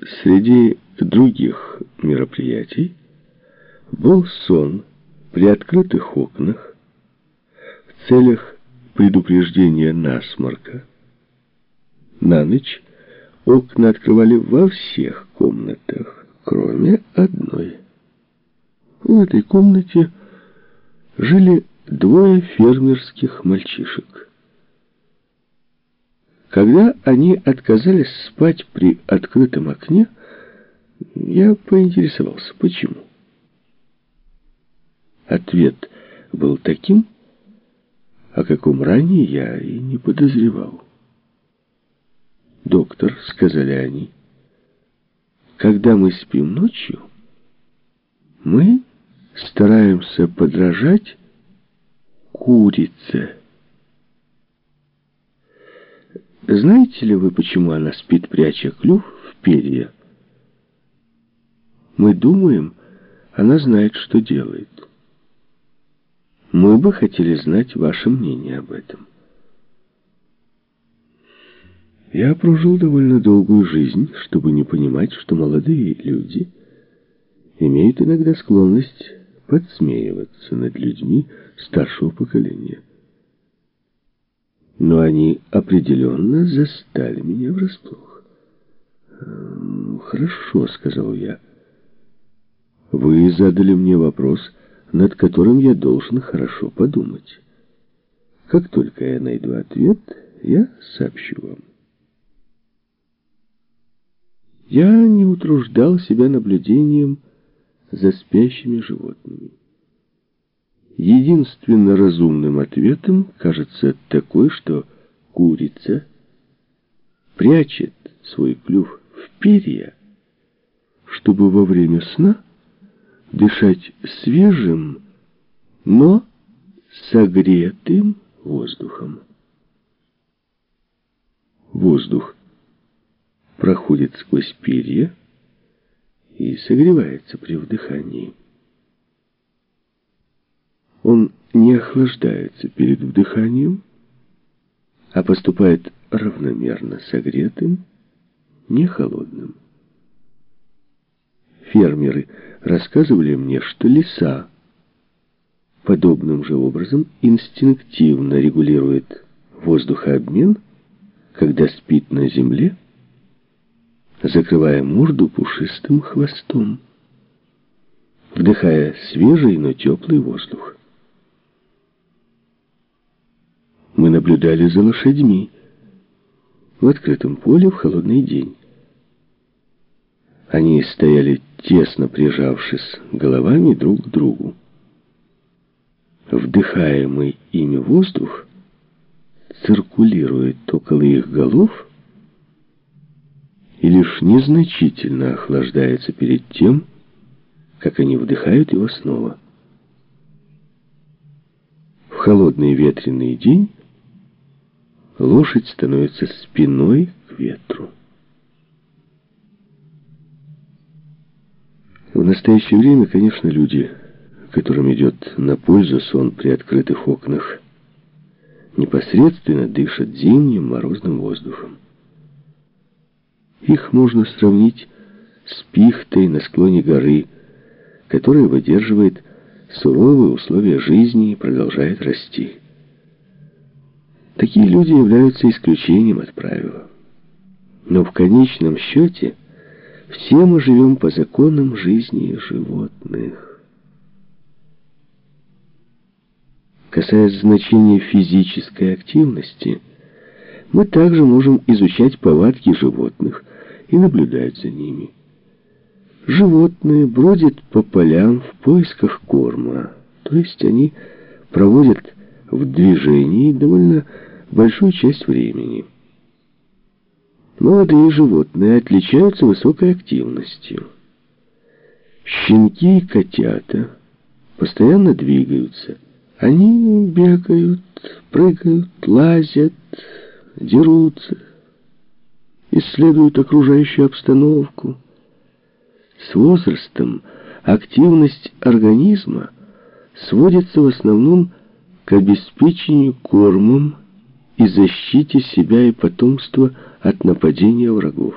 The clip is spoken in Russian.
Среди других мероприятий был сон при открытых окнах в целях предупреждения насморка. На ночь окна открывали во всех комнатах, кроме одной. В этой комнате жили двое фермерских мальчишек. Когда они отказались спать при открытом окне, я поинтересовался, почему. Ответ был таким, о каком ранее я и не подозревал. «Доктор», — сказали они, — «когда мы спим ночью, мы стараемся подражать курице». Знаете ли вы, почему она спит, пряча клюв в перья? Мы думаем, она знает, что делает. Мы бы хотели знать ваше мнение об этом. Я прожил довольно долгую жизнь, чтобы не понимать, что молодые люди имеют иногда склонность подсмеиваться над людьми старшего поколения. Но они определенно застали меня врасплох. «Хорошо», — сказал я. «Вы задали мне вопрос, над которым я должен хорошо подумать. Как только я найду ответ, я сообщу вам». Я не утруждал себя наблюдением за спящими животными. Единственно разумным ответом кажется такой, что курица прячет свой клюв в перья, чтобы во время сна дышать свежим, но согретым воздухом. Воздух проходит сквозь перья и согревается при вдыхании. Он не охлаждается перед вдыханием, а поступает равномерно согретым, не холодным. Фермеры рассказывали мне, что лиса подобным же образом инстинктивно регулирует воздухообмен, когда спит на земле, закрывая морду пушистым хвостом, вдыхая свежий, но теплый воздух. Мы наблюдали за лошадьми в открытом поле в холодный день. Они стояли тесно прижавшись головами друг к другу. Вдыхаемый ими воздух циркулирует около их голов и лишь незначительно охлаждается перед тем, как они вдыхают его снова. В холодный ветреный день лошадь становится спиной к ветру. В настоящее время, конечно, люди, которым идет на пользу сон при открытых окнах, непосредственно дышат зимним морозным воздухом. Их можно сравнить с пихтой на склоне горы, которая выдерживает суровые условия жизни и продолжает расти. Такие люди являются исключением от правила. Но в конечном счете все мы живем по законам жизни животных. Касаясь значения физической активности, мы также можем изучать повадки животных и наблюдать за ними. Животные бродят по полям в поисках корма, то есть они проводят в движении довольно большую часть времени. Молодые животные отличаются высокой активностью. Щенки и котята постоянно двигаются. Они бегают, прыгают, лазят, дерутся, исследуют окружающую обстановку. С возрастом активность организма сводится в основном к обеспечению кормом и защите себя и потомства от нападения врагов.